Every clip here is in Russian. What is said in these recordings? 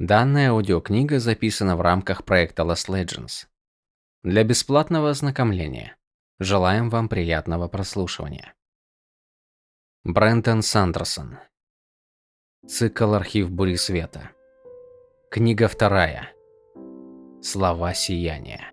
Данная аудиокнига записана в рамках проекта Lost Legends. Для бесплатного ознакомления. Желаем вам приятного прослушивания. Брентон Сандерсон. Цикл «Архив Бури Света». Книга вторая. Слова сияния.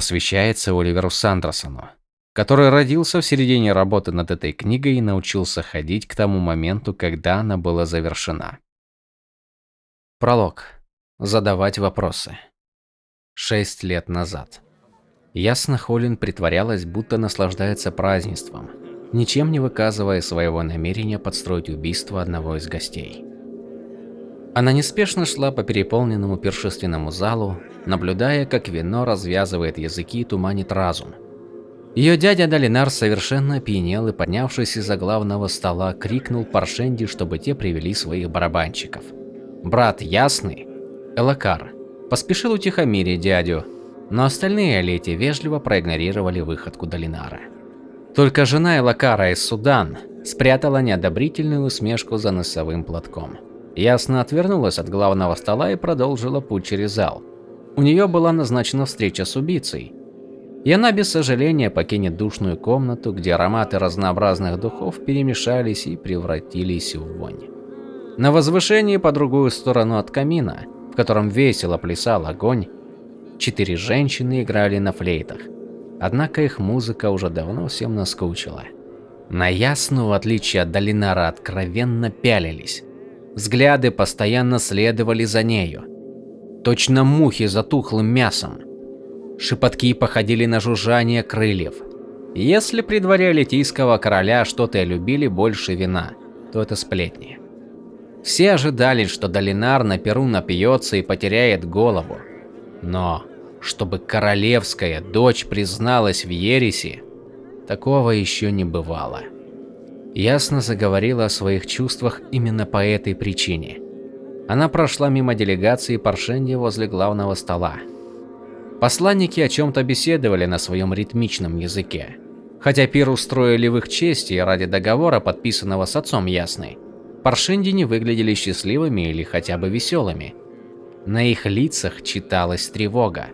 посвящается Оливеру Сандерсону, который родился в середине работы над этой книгой и научился ходить к тому моменту, когда она была завершена. Пролог. Задавать вопросы. Шесть лет назад. Ясно Холлин притворялась, будто наслаждается празднеством, ничем не выказывая своего намерения подстроить убийство одного из гостей. Она неспешно шла по переполненному пиршественному залу, наблюдая, как вино развязывает языки и туманит разум. Ее дядя Долинар совершенно опьянел и, поднявшись из-за главного стола, крикнул Паршенди, чтобы те привели своих барабанщиков. Брат Ясный, Элакар, поспешил утихомирить дядю, но остальные Олети вежливо проигнорировали выходку Долинара. Только жена Элакара из Судан спрятала неодобрительную усмешку за носовым платком. Ясно отвернулась от главного стола и продолжила путь через зал. У нее была назначена встреча с убийцей, и она без сожаления покинет душную комнату, где ароматы разнообразных духов перемешались и превратились в вонь. На возвышении по другую сторону от камина, в котором весело плясал огонь, четыре женщины играли на флейтах. Однако их музыка уже давно всем наскучила. На Ясну, в отличие от Долинара, откровенно пялились. Взгляды постоянно следовали за нею. Точно мухи за тухлым мясом. Шепотки походили на жужжание крыльев. Если при дворе литийского короля что-то любили больше вина, то это сплетни. Все ожидали, что Долинар на перу напьется и потеряет голову. Но, чтобы королевская дочь призналась в ереси, такого еще не бывало. Ясно заговорила о своих чувствах именно по этой причине. Она прошла мимо делегации Паршенди возле главного стола. Посланники о чем-то беседовали на своем ритмичном языке. Хотя пир устроили в их честь и ради договора, подписанного с отцом Ясной, Паршенди не выглядели счастливыми или хотя бы веселыми. На их лицах читалась тревога.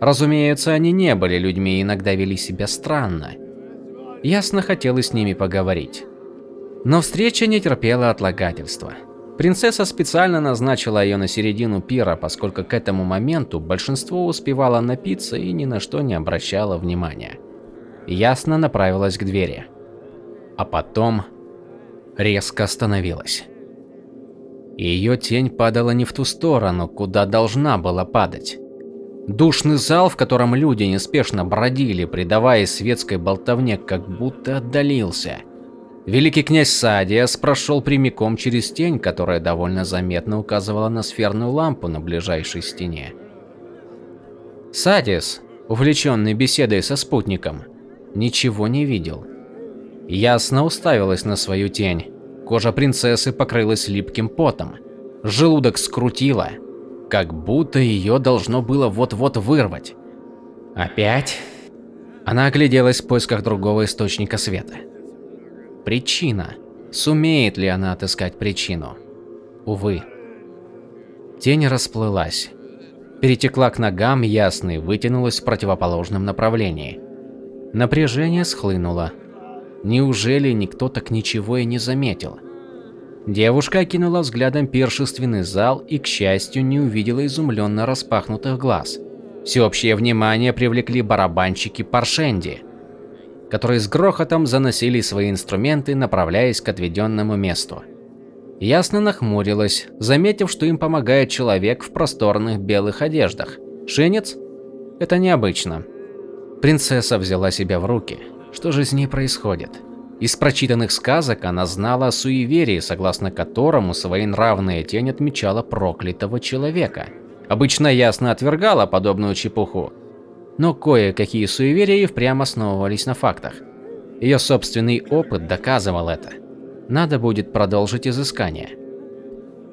Разумеется, они не были людьми и иногда вели себя странно. Ясно хотелось с ними поговорить. Но встреча не терпела отлагательства. Принцесса специально назначила ее на середину пира, поскольку к этому моменту большинство успевало напиться и ни на что не обращало внимания. Ясно направилась к двери. А потом резко остановилась. Ее тень падала не в ту сторону, куда должна была падать. Душный зал, в котором люди неспешно бродили, предаваясь светской болтовне, как будто отдалился – Великий князь Садиас прошел прямиком через тень, которая довольно заметно указывала на сферную лампу на ближайшей стене. Садиас, увлеченный беседой со спутником, ничего не видел. Ясно уставилась на свою тень. Кожа принцессы покрылась липким потом. Желудок скрутило, как будто ее должно было вот-вот вырвать. Опять? Она огляделась в поисках другого источника света. Причина. Сумеет ли она отыскать причину? Увы. Тень расплылась. Перетекла к ногам ясной, вытянулась в противоположном направлении. Напряжение схлынуло. Неужели никто так ничего и не заметил? Девушка окинула взглядом пиршественный зал и, к счастью, не увидела изумленно распахнутых глаз. Всеобщее внимание привлекли барабанщики Паршенди которые с грохотом заносили свои инструменты, направляясь к отведенному месту. Ясно нахмурилась, заметив, что им помогает человек в просторных белых одеждах. Шинец? Это необычно. Принцесса взяла себя в руки. Что же с ней происходит? Из прочитанных сказок она знала о суеверии, согласно которому своенравная тень отмечала проклятого человека. Обычно ясно отвергала подобную чепуху, но кое-какие суеверия и впрямь основывались на фактах. Ее собственный опыт доказывал это. Надо будет продолжить изыскание.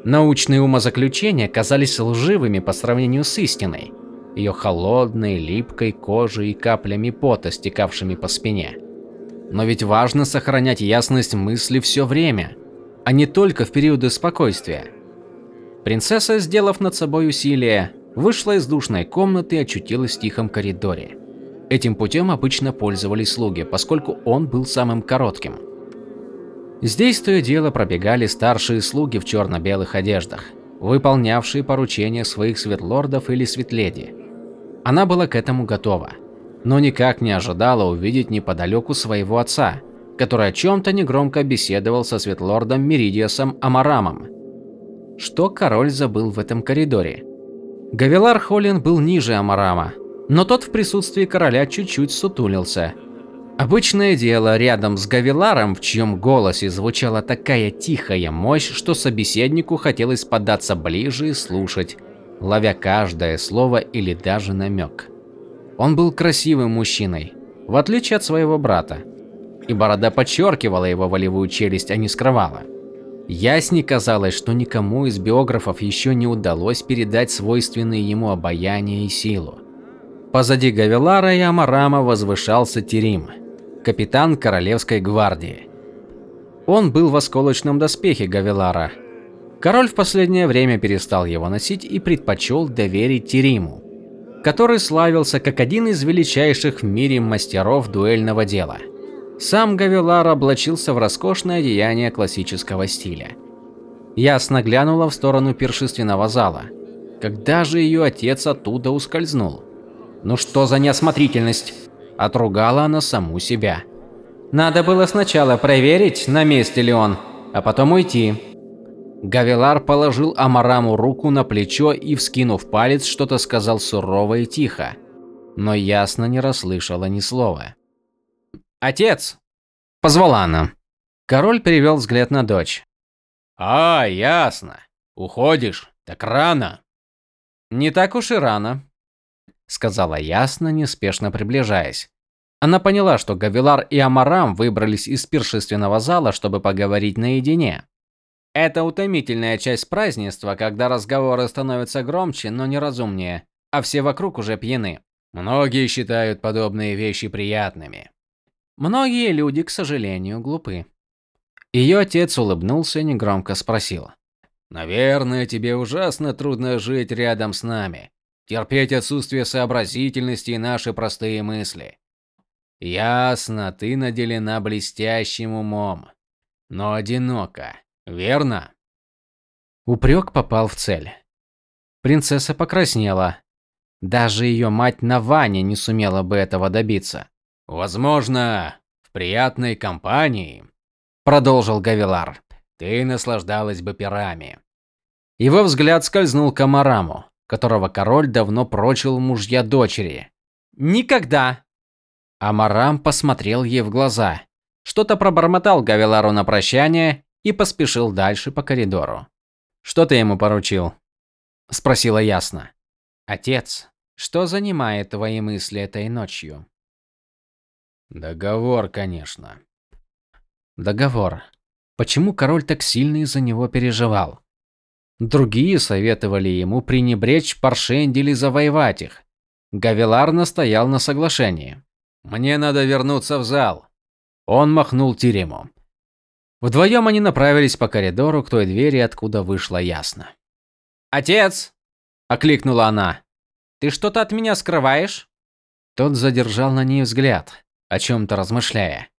Научные умозаключения казались лживыми по сравнению с истиной, ее холодной, липкой кожей и каплями пота, стекавшими по спине. Но ведь важно сохранять ясность мысли все время, а не только в периоды спокойствия. Принцесса, сделав над собой усилие, вышла из душной комнаты и очутилась в тихом коридоре. Этим путем обычно пользовались слуги, поскольку он был самым коротким. Здесь то и дело пробегали старшие слуги в черно-белых одеждах, выполнявшие поручения своих светлордов или светледи. Она была к этому готова, но никак не ожидала увидеть неподалеку своего отца, который о чем-то негромко беседовал со светлордом Меридиасом Амарамом. Что король забыл в этом коридоре? Гавилар Холлин был ниже Амарама, но тот в присутствии короля чуть-чуть сутулился. Обычное дело рядом с Гавиларом, в чьем голосе звучала такая тихая мощь, что собеседнику хотелось податься ближе и слушать, ловя каждое слово или даже намек. Он был красивым мужчиной, в отличие от своего брата, и борода подчеркивала его волевую челюсть, а не скрывала. Ясне казалось, что никому из биографов еще не удалось передать свойственные ему обаяние и силу. Позади Гавилара и Амарама возвышался Терим, капитан Королевской гвардии. Он был в осколочном доспехе Гавилара. Король в последнее время перестал его носить и предпочел доверить Териму, который славился как один из величайших в мире мастеров дуэльного дела. Сам Гавилар облачился в роскошное одеяние классического стиля. Ясно глянула в сторону пиршественного зала. Когда же ее отец оттуда ускользнул? Ну что за неосмотрительность? Отругала она саму себя. Надо было сначала проверить, на месте ли он, а потом уйти. Гавилар положил Амараму руку на плечо и, вскинув палец, что-то сказал сурово и тихо, но ясно не расслышала ни слова. «Отец!» – позвала она. Король перевел взгляд на дочь. «А, ясно. Уходишь? Так рано». «Не так уж и рано сказала ясно, неспешно приближаясь. Она поняла, что Гавилар и Амарам выбрались из пиршественного зала, чтобы поговорить наедине. Это утомительная часть празднества, когда разговоры становятся громче, но неразумнее, а все вокруг уже пьяны. Многие считают подобные вещи приятными. Многие люди, к сожалению, глупы. Ее отец улыбнулся и негромко спросил: "Наверное, тебе ужасно трудно жить рядом с нами терпеть отсутствие сообразительности и наши простые мысли. Ясно, ты наделена блестящим умом, но одинока, верно? Упрек попал в цель. Принцесса покраснела. Даже ее мать Наваня не сумела бы этого добиться. Возможно, в приятной компании, продолжил Гавилар. Ты наслаждалась бы пирами. Его взгляд скользнул к Амараму которого король давно прочил мужья дочери. Никогда. Амарам посмотрел ей в глаза, что-то пробормотал Гавилару на прощание и поспешил дальше по коридору. Что ты ему поручил? спросила ясно. Отец, что занимает твои мысли этой ночью? Договор, конечно. Договор. Почему король так сильно из-за него переживал? Другие советовали ему пренебречь Паршенди или завоевать их. Гавилар настоял на соглашении. «Мне надо вернуться в зал». Он махнул Тирему. Вдвоем они направились по коридору к той двери, откуда вышло ясно. «Отец!» – окликнула она. «Ты что-то от меня скрываешь?» Тот задержал на ней взгляд, о чем-то размышляя.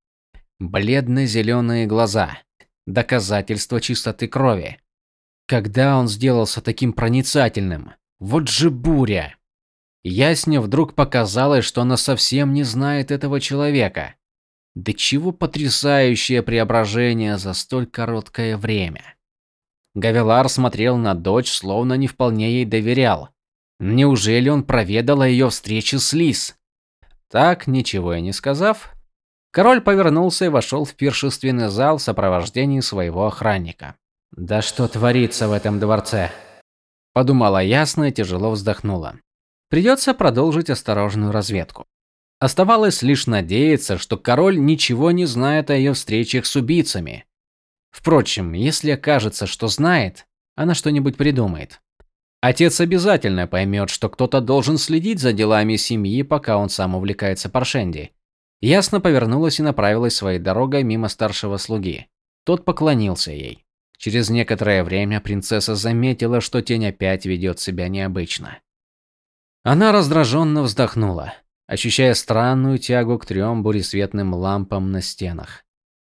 Бледно-зеленые глаза. Доказательство чистоты крови. Когда он сделался таким проницательным? Вот же буря! Ясне вдруг показалось, что она совсем не знает этого человека. Да чего потрясающее преображение за столь короткое время. Гавелар смотрел на дочь, словно не вполне ей доверял. Неужели он проведал о ее встрече с Лис? Так, ничего и не сказав, король повернулся и вошел в пиршественный зал в сопровождении своего охранника. Да что творится в этом дворце? Подумала ясно и тяжело вздохнула. Придется продолжить осторожную разведку. Оставалось лишь надеяться, что король ничего не знает о ее встречах с убийцами. Впрочем, если окажется, что знает, она что-нибудь придумает. Отец обязательно поймет, что кто-то должен следить за делами семьи, пока он сам увлекается Паршенди. Ясно повернулась и направилась своей дорогой мимо старшего слуги. Тот поклонился ей. Через некоторое время принцесса заметила, что тень опять ведет себя необычно. Она раздраженно вздохнула, ощущая странную тягу к трем буресветным лампам на стенах.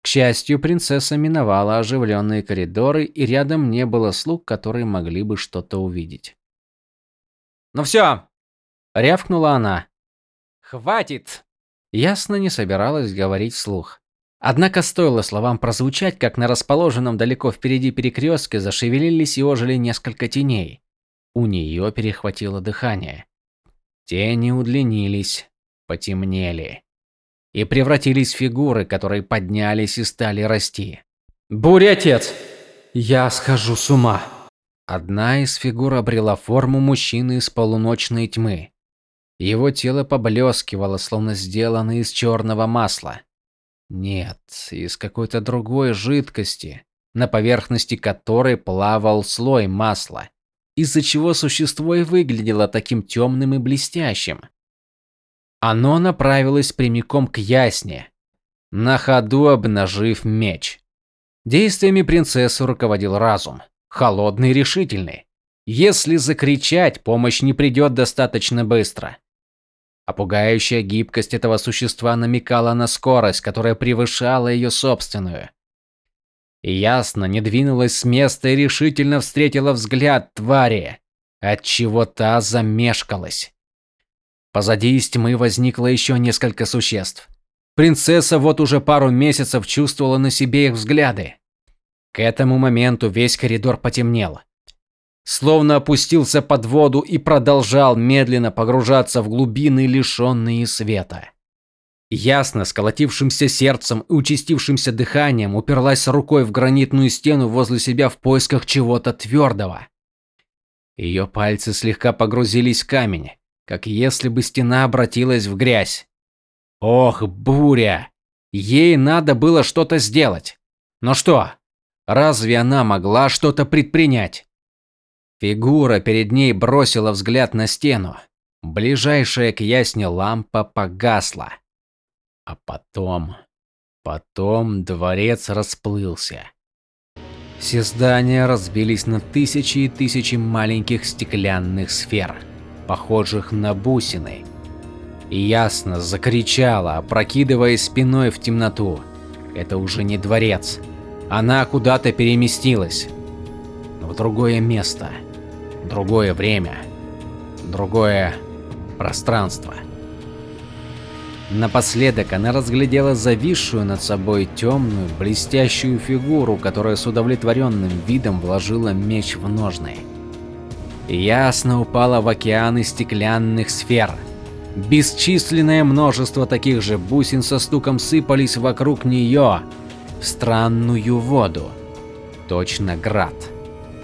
К счастью, принцесса миновала оживленные коридоры, и рядом не было слуг, которые могли бы что-то увидеть. «Ну все!» – рявкнула она. «Хватит!» Ясно не собиралась говорить вслух. Однако стоило словам прозвучать, как на расположенном далеко впереди перекрестке зашевелились и ожили несколько теней. У нее перехватило дыхание. Тени удлинились, потемнели. И превратились в фигуры, которые поднялись и стали расти. «Буря-отец! Я схожу с ума!» Одна из фигур обрела форму мужчины из полуночной тьмы. Его тело поблескивало, словно сделано из черного масла. Нет, из какой-то другой жидкости, на поверхности которой плавал слой масла, из-за чего существо и выглядело таким темным и блестящим. Оно направилось прямиком к ясне, на ходу обнажив меч. Действиями принцессы руководил разум, холодный и решительный. Если закричать, помощь не придет достаточно быстро. А пугающая гибкость этого существа намекала на скорость, которая превышала ее собственную. Ясно не двинулась с места и решительно встретила взгляд твари, отчего та замешкалась. Позади из тьмы возникло еще несколько существ. Принцесса вот уже пару месяцев чувствовала на себе их взгляды. К этому моменту весь коридор потемнел. Словно опустился под воду и продолжал медленно погружаться в глубины, лишенные света. Ясно, с колотившимся сердцем и участившимся дыханием уперлась рукой в гранитную стену возле себя в поисках чего-то твердого. Ее пальцы слегка погрузились в камень, как если бы стена обратилась в грязь. Ох, буря! Ей надо было что-то сделать. Но что? Разве она могла что-то предпринять? Фигура перед ней бросила взгляд на стену. Ближайшая к ясне лампа погасла. А потом... Потом дворец расплылся. Все здания разбились на тысячи и тысячи маленьких стеклянных сфер похожих на бусины. И ясно закричала, опрокидываясь спиной в темноту. Это уже не дворец. Она куда-то переместилась. В другое место. Другое время. Другое пространство. Напоследок она разглядела зависшую над собой темную, блестящую фигуру, которая с удовлетворенным видом вложила меч в ножны ясно упала в океаны стеклянных сфер. Бесчисленное множество таких же бусин со стуком сыпались вокруг нее в странную воду. Точно град.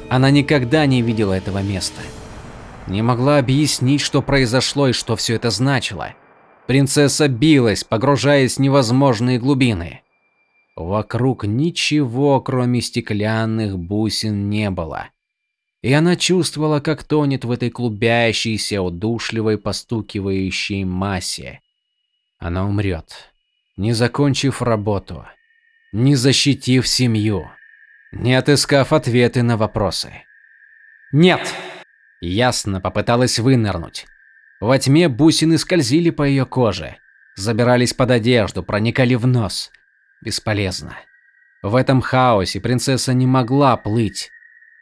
Она никогда не видела этого места. Не могла объяснить, что произошло и что все это значило. Принцесса билась, погружаясь в невозможные глубины. Вокруг ничего, кроме стеклянных бусин, не было и она чувствовала, как тонет в этой клубящейся, удушливой, постукивающей массе. Она умрет, не закончив работу, не защитив семью, не отыскав ответы на вопросы. Нет! Ясно попыталась вынырнуть. Во тьме бусины скользили по ее коже, забирались под одежду, проникали в нос. Бесполезно. В этом хаосе принцесса не могла плыть.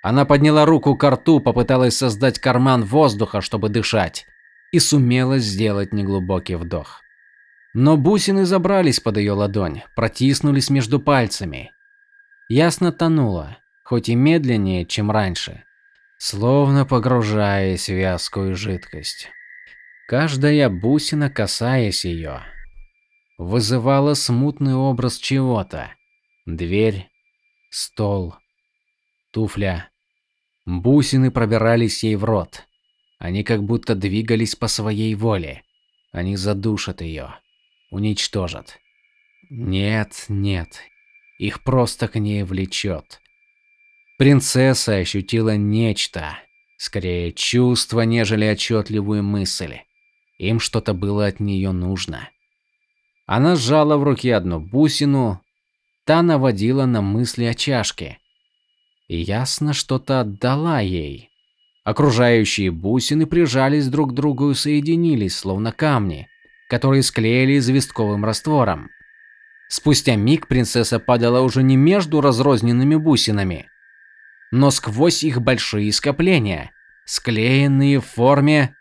Она подняла руку к рту, попыталась создать карман воздуха, чтобы дышать, и сумела сделать неглубокий вдох. Но бусины забрались под ее ладонь, протиснулись между пальцами. Ясно тонула, хоть и медленнее, чем раньше, словно погружаясь в вязкую жидкость. Каждая бусина, касаясь ее, вызывала смутный образ чего-то. Дверь, стол, туфля, Бусины пробирались ей в рот. Они как будто двигались по своей воле. Они задушат ее, уничтожат. Нет, нет, их просто к ней влечет. Принцесса ощутила нечто, скорее чувство, нежели отчетливую мысль. Им что-то было от нее нужно. Она сжала в руке одну бусину, та наводила на мысли о чашке. Ясно, что-то отдала ей. Окружающие бусины прижались друг к другу и соединились, словно камни, которые склеили известковым раствором. Спустя миг принцесса падала уже не между разрозненными бусинами, но сквозь их большие скопления, склеенные в форме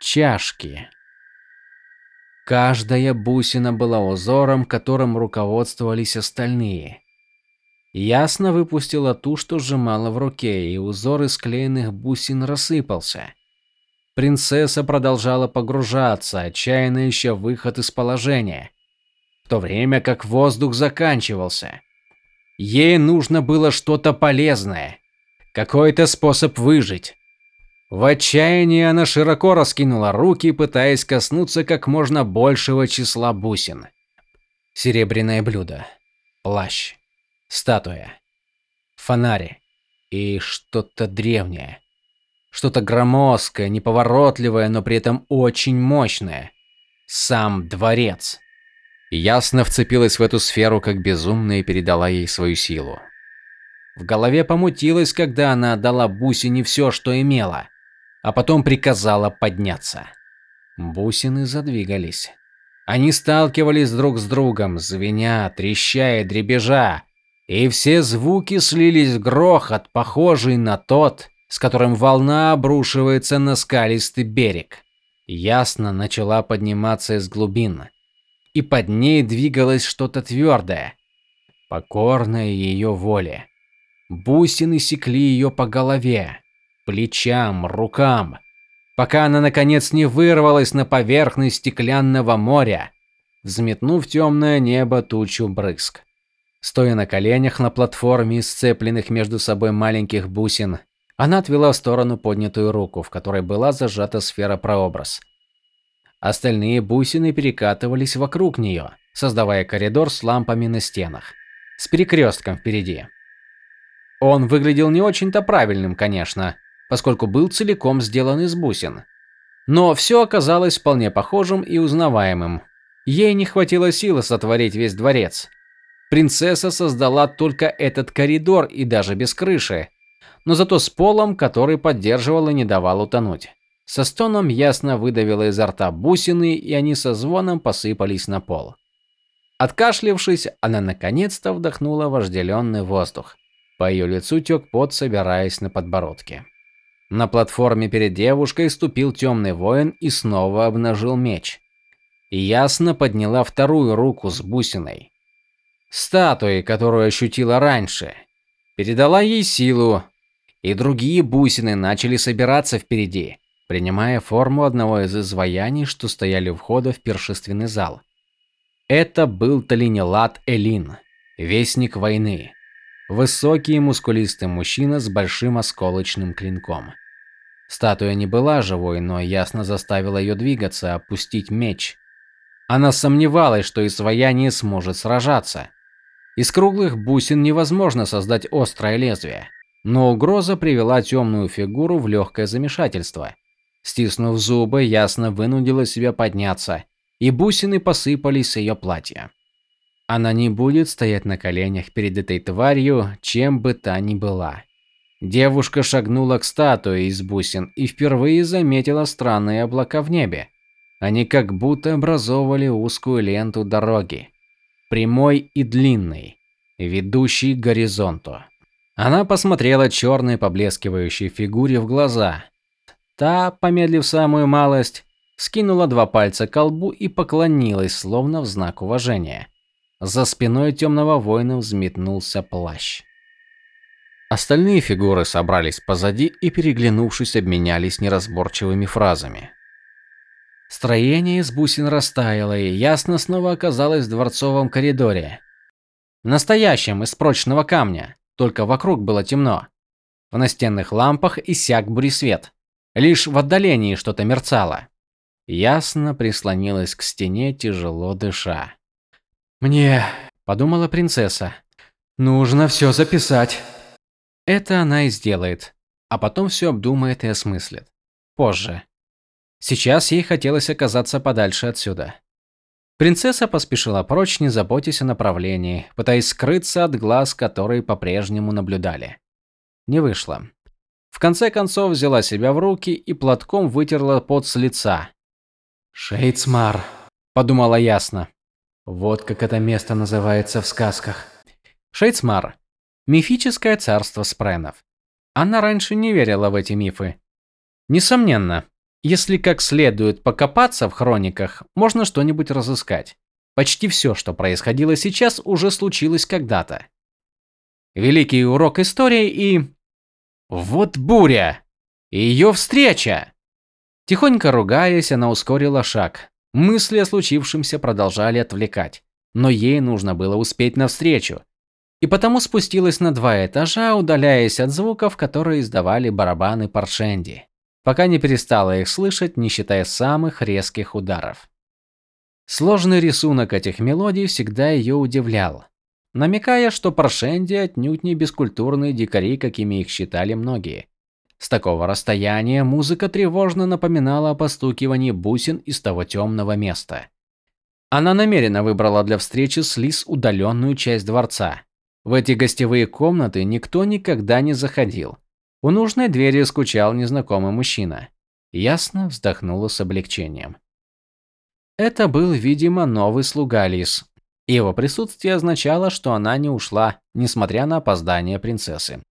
чашки. Каждая бусина была узором, которым руководствовались остальные. Ясно выпустила ту, что сжимала в руке, и узор из склеенных бусин рассыпался. Принцесса продолжала погружаться, отчаянно ища выход из положения, в то время как воздух заканчивался. Ей нужно было что-то полезное, какой-то способ выжить. В отчаянии она широко раскинула руки, пытаясь коснуться как можно большего числа бусин. Серебряное блюдо, плащ, статуя, фонари и что-то древнее. Что-то громоздкое, неповоротливое, но при этом очень мощное. Сам дворец. Ясно вцепилась в эту сферу как безумная и передала ей свою силу. В голове помутилось, когда она отдала бусине все, что имела, а потом приказала подняться. Бусины задвигались. Они сталкивались друг с другом, звеня, трещая, дребежа, и все звуки слились в грохот, похожий на тот, с которым волна обрушивается на скалистый берег. Ясно начала подниматься из глубин, и под ней двигалось что-то твердое, покорное ее воле. Бусины секли ее по голове, плечам, рукам, пока она наконец не вырвалась на поверхность стеклянного моря, взметнув темное небо тучу брызг. Стоя на коленях на платформе из сцепленных между собой маленьких бусин, она отвела в сторону поднятую руку, в которой была зажата сфера-прообраз. Остальные бусины перекатывались вокруг нее, создавая коридор с лампами на стенах, с перекрестком впереди. Он выглядел не очень-то правильным, конечно, поскольку был целиком сделан из бусин. Но все оказалось вполне похожим и узнаваемым. Ей не хватило силы сотворить весь дворец. Принцесса создала только этот коридор и даже без крыши, но зато с полом, который поддерживал и не давал утонуть. Со стоном ясно выдавила изо рта бусины, и они со звоном посыпались на пол. Откашлившись, она наконец-то вдохнула вожделенный воздух. По ее лицу тек пот, собираясь на подбородке. На платформе перед девушкой ступил темный воин и снова обнажил меч. И ясно подняла вторую руку с бусиной. Статуи, которую ощутила раньше, передала ей силу, и другие бусины начали собираться впереди, принимая форму одного из изваяний, что стояли у входа в пиршественный зал. Это был Талинелат Элин, вестник войны. Высокий и мускулистый мужчина с большим осколочным клинком. Статуя не была живой, но ясно заставила ее двигаться, опустить меч. Она сомневалась, что изваяние сможет сражаться. Из круглых бусин невозможно создать острое лезвие. Но угроза привела темную фигуру в легкое замешательство. Стиснув зубы, ясно вынудила себя подняться, и бусины посыпались с ее платья. Она не будет стоять на коленях перед этой тварью, чем бы та ни была. Девушка шагнула к статуе из бусин и впервые заметила странные облака в небе. Они как будто образовывали узкую ленту дороги, прямой и длинной, ведущей к горизонту. Она посмотрела черной поблескивающей фигуре в глаза. Та, помедлив самую малость, скинула два пальца к колбу и поклонилась, словно в знак уважения. За спиной темного воина взметнулся плащ. Остальные фигуры собрались позади и, переглянувшись, обменялись неразборчивыми фразами. Строение из бусин растаяло, и ясно снова оказалось в дворцовом коридоре. Настоящем, из прочного камня только вокруг было темно. В настенных лампах иссяк буресвет. Лишь в отдалении что-то мерцало. Ясно прислонилась к стене, тяжело дыша. «Мне...» – подумала принцесса. «Нужно все записать». Это она и сделает, а потом все обдумает и осмыслит. Позже. Сейчас ей хотелось оказаться подальше отсюда. Принцесса поспешила прочь, не заботясь о направлении, пытаясь скрыться от глаз, которые по-прежнему наблюдали. Не вышло. В конце концов взяла себя в руки и платком вытерла пот с лица. «Шейцмар», – подумала ясно. Вот как это место называется в сказках. Шейцмар – мифическое царство спренов. Она раньше не верила в эти мифы. Несомненно, если как следует покопаться в хрониках, можно что-нибудь разыскать. Почти все, что происходило сейчас, уже случилось когда-то. Великий урок истории и... Вот буря! Ее встреча! Тихонько ругаясь, она ускорила шаг. Мысли о случившемся продолжали отвлекать. но ей нужно было успеть навстречу, и потому спустилась на два этажа, удаляясь от звуков, которые издавали барабаны Паршенди, пока не перестала их слышать, не считая самых резких ударов. Сложный рисунок этих мелодий всегда ее удивлял, намекая, что Паршенди отнюдь не бескультурные дикари, какими их считали многие. С такого расстояния музыка тревожно напоминала о постукивании бусин из того темного места. Она намеренно выбрала для встречи с Лис удаленную часть дворца. В эти гостевые комнаты никто никогда не заходил. У нужной двери скучал незнакомый мужчина. Ясно вздохнула с облегчением. Это был, видимо, новый слуга Лис. Его присутствие означало, что она не ушла, несмотря на опоздание принцессы.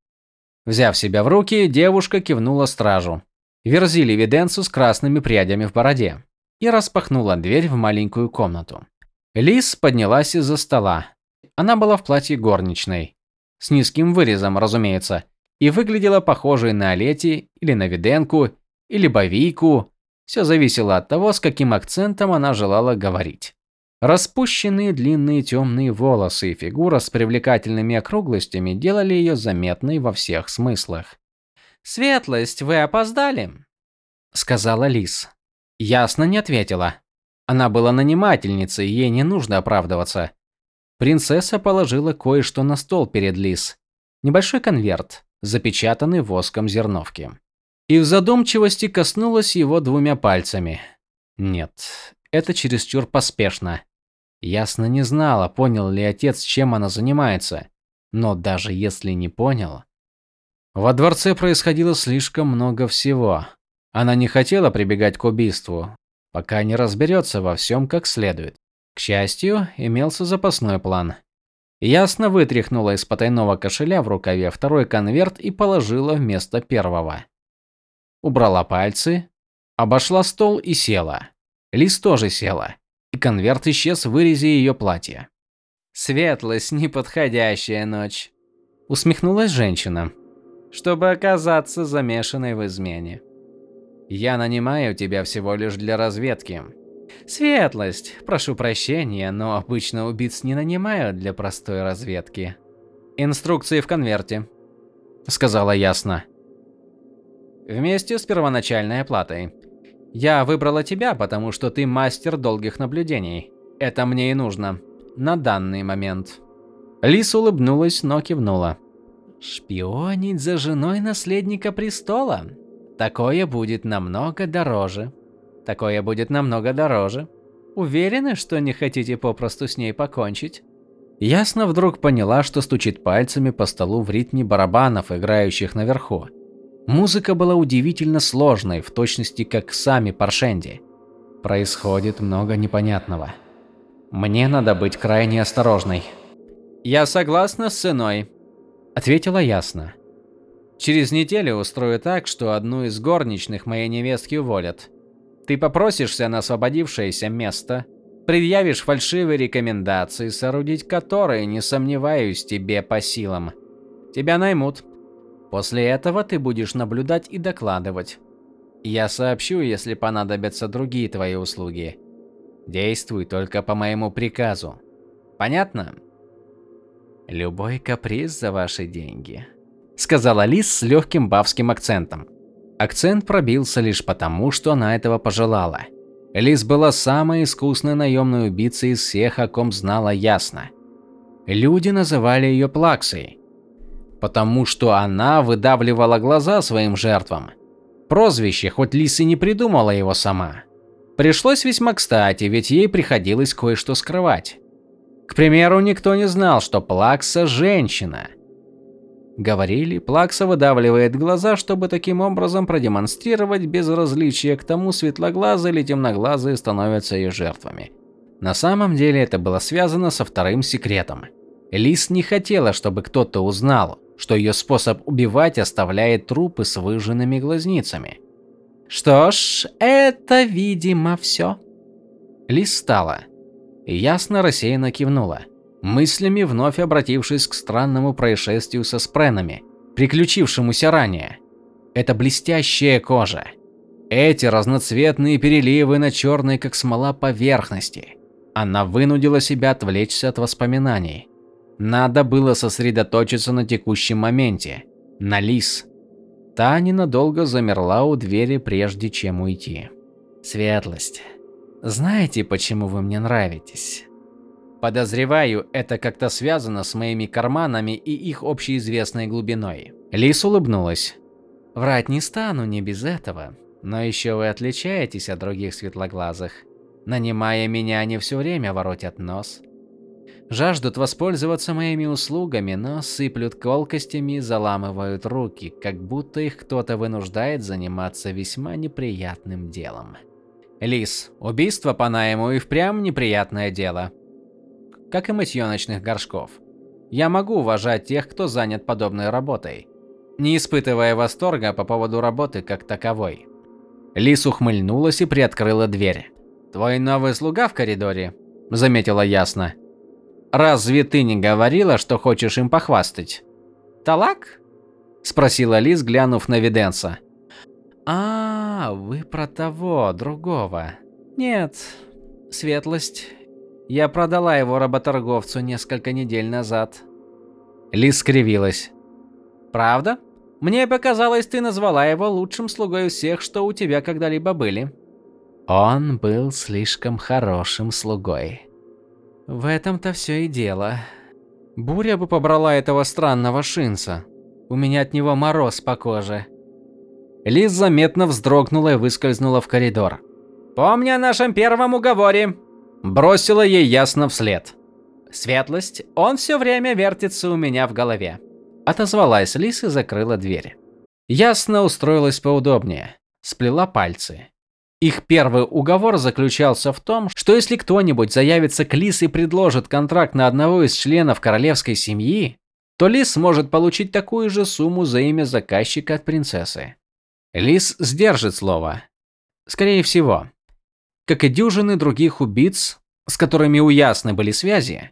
Взяв себя в руки, девушка кивнула стражу. Верзили Виденцу с красными прядями в бороде. И распахнула дверь в маленькую комнату. Лис поднялась из-за стола. Она была в платье горничной. С низким вырезом, разумеется. И выглядела похожей на Олети или на Виденку, или Бавийку, все зависело от того, с каким акцентом она желала говорить. Распущенные длинные темные волосы и фигура с привлекательными округлостями делали ее заметной во всех смыслах. «Светлость, вы опоздали?» – сказала Лис. Ясно не ответила. Она была нанимательницей, ей не нужно оправдываться. Принцесса положила кое-что на стол перед Лис. Небольшой конверт, запечатанный воском зерновки и в задумчивости коснулась его двумя пальцами. Нет, это чересчур поспешно. Ясно не знала, понял ли отец, чем она занимается. Но даже если не понял... Во дворце происходило слишком много всего. Она не хотела прибегать к убийству, пока не разберется во всем как следует. К счастью, имелся запасной план. Ясно вытряхнула из потайного кошеля в рукаве второй конверт и положила вместо первого убрала пальцы, обошла стол и села. Лиз тоже села, и конверт исчез в вырезе ее платья. «Светлость – неподходящая ночь», – усмехнулась женщина, – «чтобы оказаться замешанной в измене. Я нанимаю тебя всего лишь для разведки». «Светлость, прошу прощения, но обычно убийц не нанимают для простой разведки». «Инструкции в конверте», – сказала ясно вместе с первоначальной оплатой. Я выбрала тебя, потому что ты мастер долгих наблюдений. Это мне и нужно. На данный момент. Лис улыбнулась, но кивнула. Шпионить за женой наследника престола? Такое будет намного дороже. Такое будет намного дороже. Уверены, что не хотите попросту с ней покончить? Ясно вдруг поняла, что стучит пальцами по столу в ритме барабанов, играющих наверху. Музыка была удивительно сложной, в точности как сами Паршенди. Происходит много непонятного. Мне надо быть крайне осторожной. Я согласна с ценой, ответила ясно. Через неделю устрою так, что одну из горничных моей невестки уволят. Ты попросишься на освободившееся место, предъявишь фальшивые рекомендации, соорудить которые, не сомневаюсь, тебе по силам. Тебя наймут, После этого ты будешь наблюдать и докладывать. Я сообщу, если понадобятся другие твои услуги. Действуй только по моему приказу. Понятно? Любой каприз за ваши деньги, сказала Лис с легким бавским акцентом. Акцент пробился лишь потому, что она этого пожелала. Лис была самой искусной наемной убийцей из всех, о ком знала ясно. Люди называли ее Плаксой, потому что она выдавливала глаза своим жертвам. Прозвище, хоть Лиса не придумала его сама. Пришлось весьма кстати, ведь ей приходилось кое-что скрывать. К примеру, никто не знал, что Плакса – женщина. Говорили, Плакса выдавливает глаза, чтобы таким образом продемонстрировать безразличие к тому, светлоглазые или темноглазые становятся ее жертвами. На самом деле это было связано со вторым секретом. Лис не хотела, чтобы кто-то узнал, что ее способ убивать оставляет трупы с выжженными глазницами. Что ж, это, видимо, все. Лис встала ясно рассеянно кивнула, мыслями вновь обратившись к странному происшествию со спренами, приключившемуся ранее. Это блестящая кожа. Эти разноцветные переливы на черной, как смола, поверхности. Она вынудила себя отвлечься от воспоминаний. Надо было сосредоточиться на текущем моменте, на Лис. Та ненадолго замерла у двери, прежде чем уйти. Светлость. Знаете, почему вы мне нравитесь? Подозреваю, это как-то связано с моими карманами и их общеизвестной глубиной. Лис улыбнулась. Врать не стану, не без этого. Но еще вы отличаетесь от других светлоглазых. Нанимая меня, они все время воротят нос. Жаждут воспользоваться моими услугами, но сыплют колкостями и заламывают руки, как будто их кто-то вынуждает заниматься весьма неприятным делом. Лис, убийство по найму и впрямь неприятное дело. Как и мытье ночных горшков. Я могу уважать тех, кто занят подобной работой, не испытывая восторга по поводу работы как таковой. Лис ухмыльнулась и приоткрыла дверь. «Твой новый слуга в коридоре?» – заметила ясно. «Разве ты не говорила, что хочешь им похвастать?» «Талак?» – спросила Лис, глянув на Виденса. «А, вы про того, другого. Нет, светлость. Я продала его работорговцу несколько недель назад». Лис скривилась. «Правда? Мне показалось, ты назвала его лучшим слугой всех, что у тебя когда-либо были». Он был слишком хорошим слугой. В этом-то все и дело. Буря бы побрала этого странного шинца. У меня от него мороз по коже. Лиз заметно вздрогнула и выскользнула в коридор. «Помни о нашем первом уговоре!» Бросила ей ясно вслед. «Светлость, он все время вертится у меня в голове». Отозвалась Лиз и закрыла дверь. Ясно устроилась поудобнее. Сплела пальцы. Их первый уговор заключался в том, что если кто-нибудь заявится к Лис и предложит контракт на одного из членов королевской семьи, то Лис сможет получить такую же сумму за имя заказчика от принцессы. Лис сдержит слово. Скорее всего. Как и дюжины других убийц, с которыми у Ясны были связи,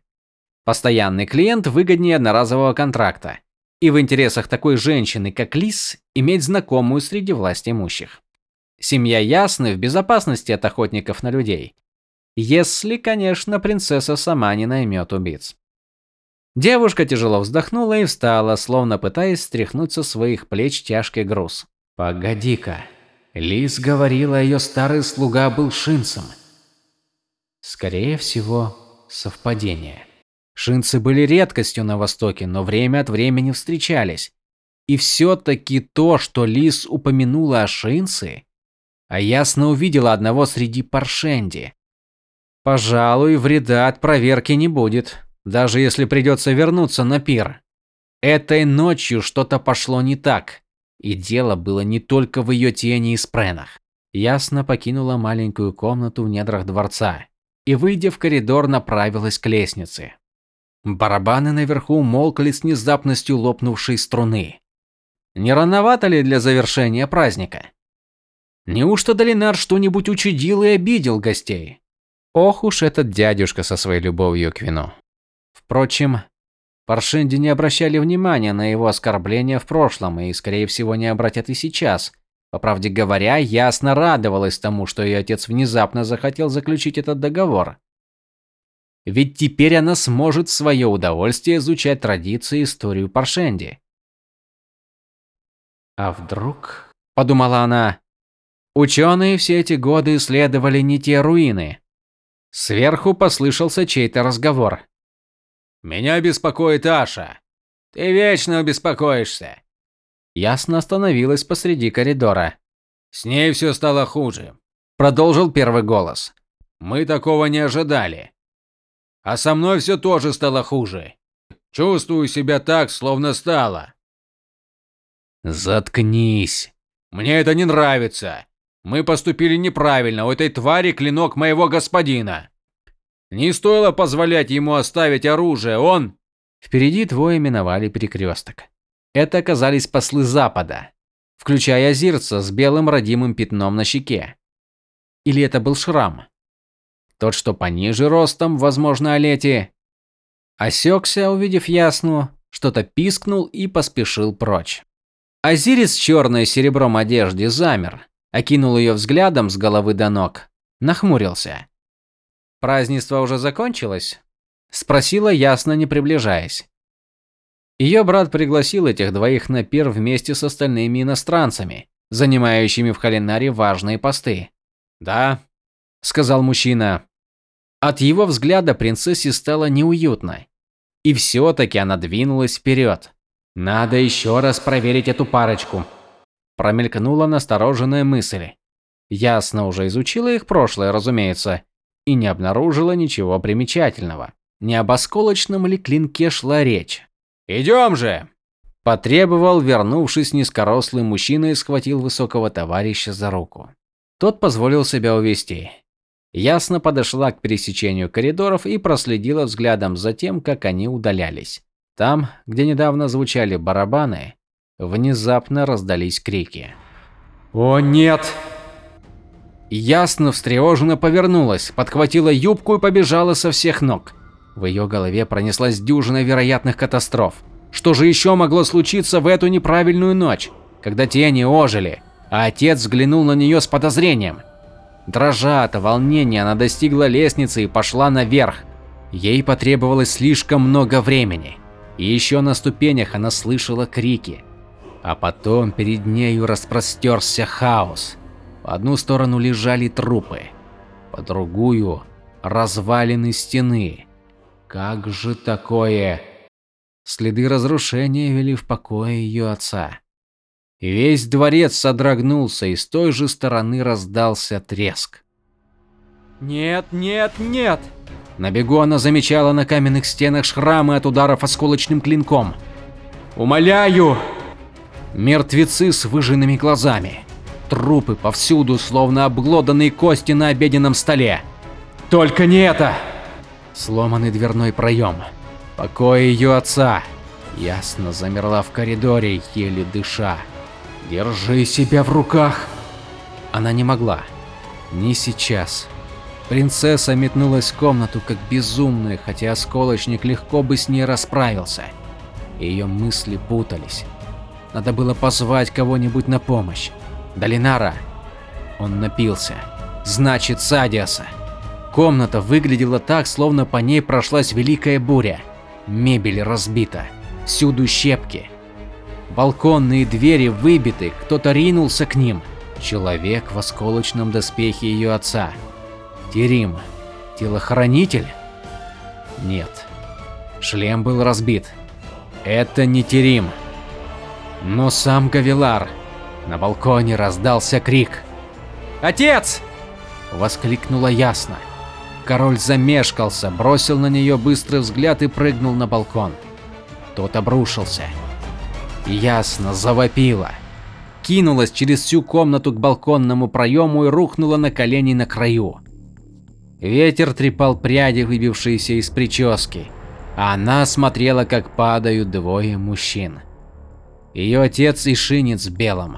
постоянный клиент выгоднее одноразового контракта. И в интересах такой женщины, как Лис, иметь знакомую среди власть имущих. Семья Ясны в безопасности от охотников на людей. Если, конечно, принцесса сама не наймет убийц. Девушка тяжело вздохнула и встала, словно пытаясь стряхнуть со своих плеч тяжкий груз. Погоди-ка. Лис говорила, ее старый слуга был шинцем. Скорее всего, совпадение. Шинцы были редкостью на Востоке, но время от времени встречались. И все-таки то, что Лис упомянула о шинце, а ясно увидела одного среди паршенди. Пожалуй, вреда от проверки не будет, даже если придется вернуться на пир. Этой ночью что-то пошло не так, и дело было не только в ее тени и спренах. Ясно покинула маленькую комнату в недрах дворца и, выйдя в коридор, направилась к лестнице. Барабаны наверху молкли с внезапностью лопнувшей струны. Не рановато ли для завершения праздника? Неужто Долинар что-нибудь учудил и обидел гостей? Ох уж этот дядюшка со своей любовью к вину. Впрочем, Паршинди не обращали внимания на его оскорбления в прошлом и, скорее всего, не обратят и сейчас. По правде говоря, ясно радовалась тому, что ее отец внезапно захотел заключить этот договор. Ведь теперь она сможет в свое удовольствие изучать традиции и историю Паршенди. А вдруг, подумала она, Ученые все эти годы исследовали не те руины. Сверху послышался чей-то разговор. «Меня беспокоит Аша. Ты вечно беспокоишься». Ясно остановилась посреди коридора. «С ней все стало хуже», – продолжил первый голос. «Мы такого не ожидали. А со мной все тоже стало хуже. Чувствую себя так, словно стало». «Заткнись. Мне это не нравится. Мы поступили неправильно, у этой твари клинок моего господина. Не стоило позволять ему оставить оружие, он... Впереди двое миновали перекресток. Это оказались послы Запада, включая Азирца с белым родимым пятном на щеке. Или это был шрам? Тот, что пониже ростом, возможно, Олети. Осекся, увидев Ясну, что-то пискнул и поспешил прочь. Азирец в черной серебром одежде замер, окинул ее взглядом с головы до ног, нахмурился. Празднество уже закончилось? Спросила ясно, не приближаясь. Ее брат пригласил этих двоих на пир вместе с остальными иностранцами, занимающими в Халинаре важные посты. «Да», – сказал мужчина. От его взгляда принцессе стало неуютно. И все-таки она двинулась вперед. «Надо еще раз проверить эту парочку», – промелькнула настороженная мысль. Ясно уже изучила их прошлое, разумеется, и не обнаружила ничего примечательного. Не об осколочном ли клинке шла речь. «Идем же!» Потребовал, вернувшись низкорослый мужчина и схватил высокого товарища за руку. Тот позволил себя увести. Ясно подошла к пересечению коридоров и проследила взглядом за тем, как они удалялись. Там, где недавно звучали барабаны, внезапно раздались крики. «О нет!» Ясно встревоженно повернулась, подхватила юбку и побежала со всех ног. В ее голове пронеслась дюжина вероятных катастроф. Что же еще могло случиться в эту неправильную ночь, когда тени ожили, а отец взглянул на нее с подозрением? Дрожа от волнения, она достигла лестницы и пошла наверх. Ей потребовалось слишком много времени. И еще на ступенях она слышала крики. А потом перед нею распростерся хаос. По одну сторону лежали трупы, по другую – развалины стены. Как же такое? Следы разрушения вели в покое ее отца. И весь дворец содрогнулся, и с той же стороны раздался треск. «Нет, нет, нет!» На бегу она замечала на каменных стенах шрамы от ударов осколочным клинком. «Умоляю!» Мертвецы с выжженными глазами. Трупы повсюду, словно обглоданные кости на обеденном столе. Только не это! Сломанный дверной проем. Покой ее отца. Ясно замерла в коридоре, еле дыша. Держи себя в руках. Она не могла. Не сейчас. Принцесса метнулась в комнату как безумная, хотя осколочник легко бы с ней расправился. Ее мысли путались. Надо было позвать кого-нибудь на помощь. Долинара. Он напился. Значит, Садиаса. Комната выглядела так, словно по ней прошлась великая буря. Мебель разбита. Всюду щепки. Балконные двери выбиты, кто-то ринулся к ним. Человек в осколочном доспехе ее отца. Терим. Телохранитель? Нет. Шлем был разбит. Это не Терим. Но сам Гавилар. На балконе раздался крик. «Отец!» – воскликнула ясно. Король замешкался, бросил на нее быстрый взгляд и прыгнул на балкон. Тот обрушился. Ясно завопила. Кинулась через всю комнату к балконному проему и рухнула на колени на краю. Ветер трепал пряди, выбившиеся из прически, она смотрела, как падают двое мужчин. Ее отец и шинец белым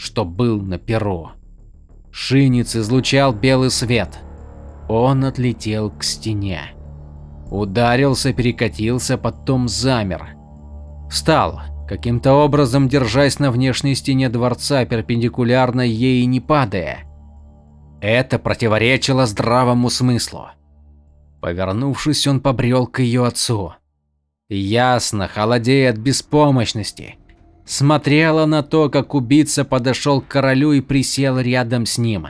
что был на перо. Шинец излучал белый свет. Он отлетел к стене. Ударился, перекатился, потом замер. Встал, каким-то образом держась на внешней стене дворца, перпендикулярно ей не падая. Это противоречило здравому смыслу. Повернувшись, он побрел к ее отцу. Ясно, холодея от беспомощности, смотрела на то, как убийца подошел к королю и присел рядом с ним.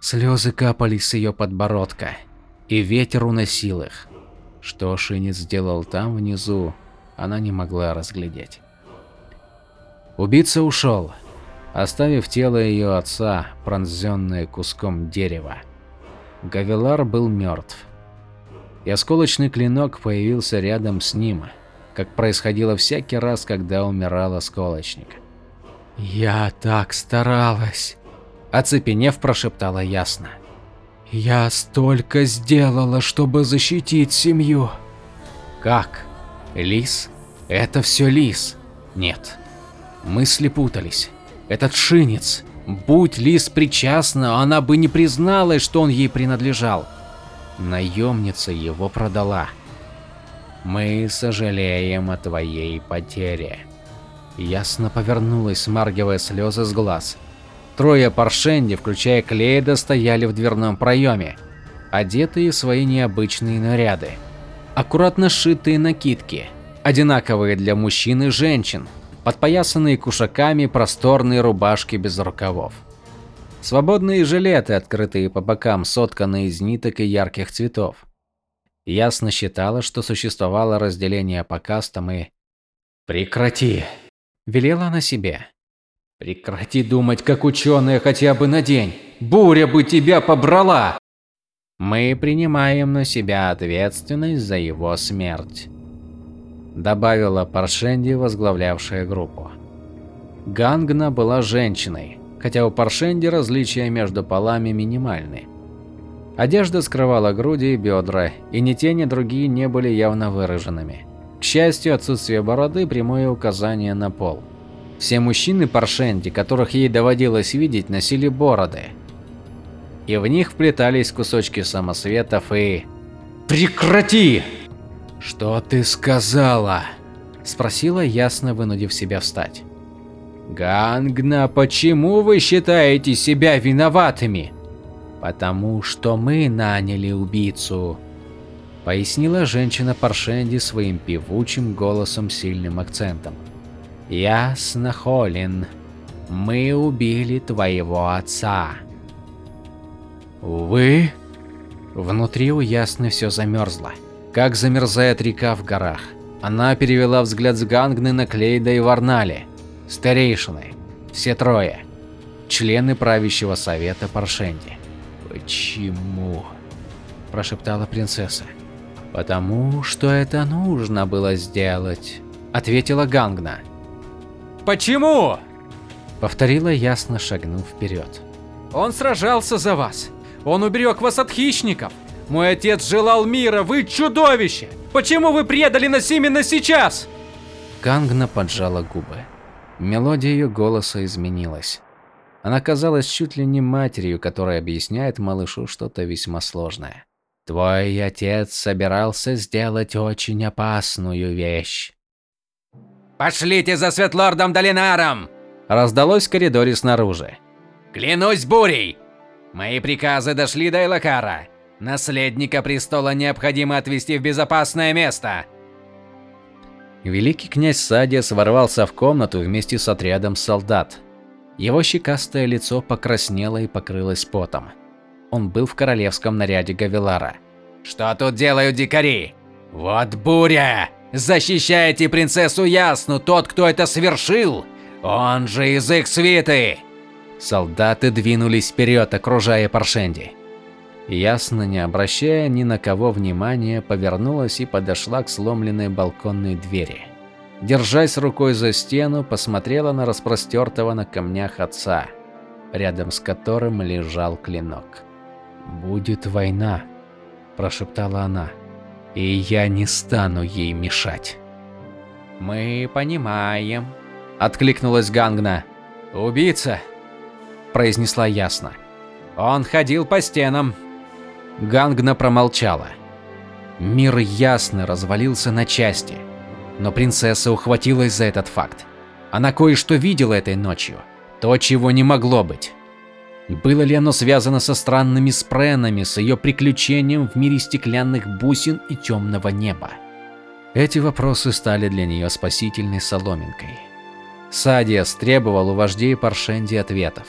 Слезы капали с ее подбородка, и ветер уносил их. Что Шинец сделал там внизу, она не могла разглядеть. Убийца ушел, оставив тело ее отца, пронзенное куском дерева. Гавилар был мертв. И осколочный клинок появился рядом с ним, как происходило всякий раз, когда умирал осколочник. «Я так старалась», – оцепенев прошептала ясно. «Я столько сделала, чтобы защитить семью». «Как? Лис? Это все Лис?» «Нет». Мысли путались. Этот шинец. Будь Лис причастна, она бы не призналась, что он ей принадлежал. Наемница его продала. Мы сожалеем о твоей потере. Ясно повернулась, смаргивая слезы с глаз. Трое паршенди, включая Клейда, стояли в дверном проеме. одетые в свои необычные наряды. Аккуратно сшитые накидки, одинаковые для мужчин и женщин, подпоясанные кушаками просторные рубашки без рукавов. Свободные жилеты, открытые по бокам, сотканные из ниток и ярких цветов. Ясно считала, что существовало разделение по кастам и... «Прекрати!» – велела она себе. «Прекрати думать, как ученые хотя бы на день! Буря бы тебя побрала!» «Мы принимаем на себя ответственность за его смерть», – добавила Паршенди, возглавлявшая группу. Гангна была женщиной, хотя у Паршенди различия между полами минимальны. Одежда скрывала груди и бедра, и ни те, ни другие не были явно выраженными. К счастью, отсутствие бороды – прямое указание на пол. Все мужчины Паршенди, которых ей доводилось видеть, носили бороды. И в них вплетались кусочки самосветов и… «Прекрати!» «Что ты сказала?» – спросила, ясно вынудив себя встать. Гангна, почему вы считаете себя виноватыми? Потому что мы наняли убийцу, пояснила женщина Паршенди своим певучим голосом с сильным акцентом. Ясно, Холин. Мы убили твоего отца. Вы? Внутри у Ясны все замерзло, как замерзает река в горах. Она перевела взгляд с Гангны на Клейда и Варнали. Старейшины. Все трое. Члены правящего совета Паршенди. «Почему?» – прошептала принцесса. «Потому что это нужно было сделать», – ответила Гангна. «Почему?» – повторила ясно, шагнув вперед. «Он сражался за вас. Он уберег вас от хищников. Мой отец желал мира, вы чудовище! Почему вы предали нас именно сейчас?» Гангна поджала губы. Мелодия ее голоса изменилась. Она казалась чуть ли не матерью, которая объясняет малышу что-то весьма сложное. Твой отец собирался сделать очень опасную вещь. «Пошлите за Светлордом Долинаром!» Раздалось в коридоре снаружи. «Клянусь бурей! Мои приказы дошли до Элакара. Наследника престола необходимо отвезти в безопасное место. Великий князь Садиас ворвался в комнату вместе с отрядом солдат. Его щекастое лицо покраснело и покрылось потом. Он был в королевском наряде Гавилара. «Что тут делают дикари? Вот буря! Защищайте принцессу Ясну, тот, кто это совершил! Он же из их свиты!» Солдаты двинулись вперед, окружая Паршенди. Ясно, не обращая ни на кого внимания, повернулась и подошла к сломленной балконной двери. Держась рукой за стену, посмотрела на распростертого на камнях отца, рядом с которым лежал клинок. «Будет война», – прошептала она, – «и я не стану ей мешать». «Мы понимаем», – откликнулась Гангна. «Убийца», – произнесла ясно. «Он ходил по стенам, Гангна промолчала. Мир ясно развалился на части, но принцесса ухватилась за этот факт. Она кое-что видела этой ночью, то, чего не могло быть. Было ли оно связано со странными спренами, с ее приключением в мире стеклянных бусин и темного неба? Эти вопросы стали для нее спасительной соломинкой. Садиас требовал у вождей Паршенди ответов.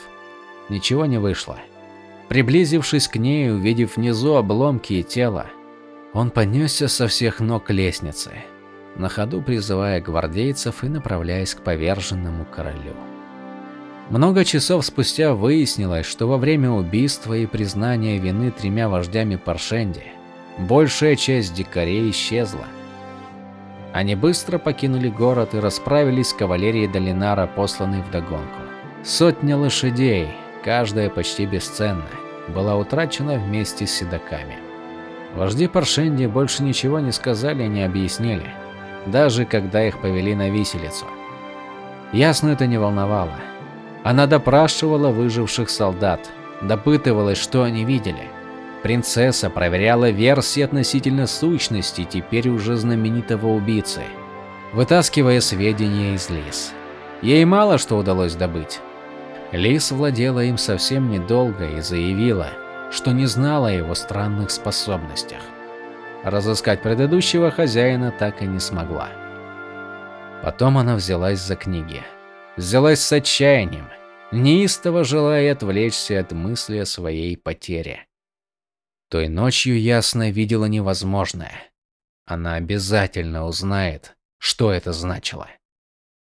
Ничего не вышло. Приблизившись к ней, увидев внизу обломки и тело, он понесся со всех ног к лестнице, на ходу призывая гвардейцев и направляясь к поверженному королю. Много часов спустя выяснилось, что во время убийства и признания вины тремя вождями Паршенди большая часть дикарей исчезла. Они быстро покинули город и расправились с кавалерией Долинара, посланной вдогонку. Сотня лошадей, каждая почти бесценная была утрачена вместе с седаками. Вожди Паршенди больше ничего не сказали и не объяснили, даже когда их повели на виселицу. Ясно это не волновало. Она допрашивала выживших солдат, допытывалась, что они видели. Принцесса проверяла версии относительно сущности теперь уже знаменитого убийцы, вытаскивая сведения из Лис. Ей мало что удалось добыть. Лис владела им совсем недолго и заявила, что не знала о его странных способностях. Разыскать предыдущего хозяина так и не смогла. Потом она взялась за книги. Взялась с отчаянием, неистово желая отвлечься от мысли о своей потере. Той ночью ясно видела невозможное. Она обязательно узнает, что это значило.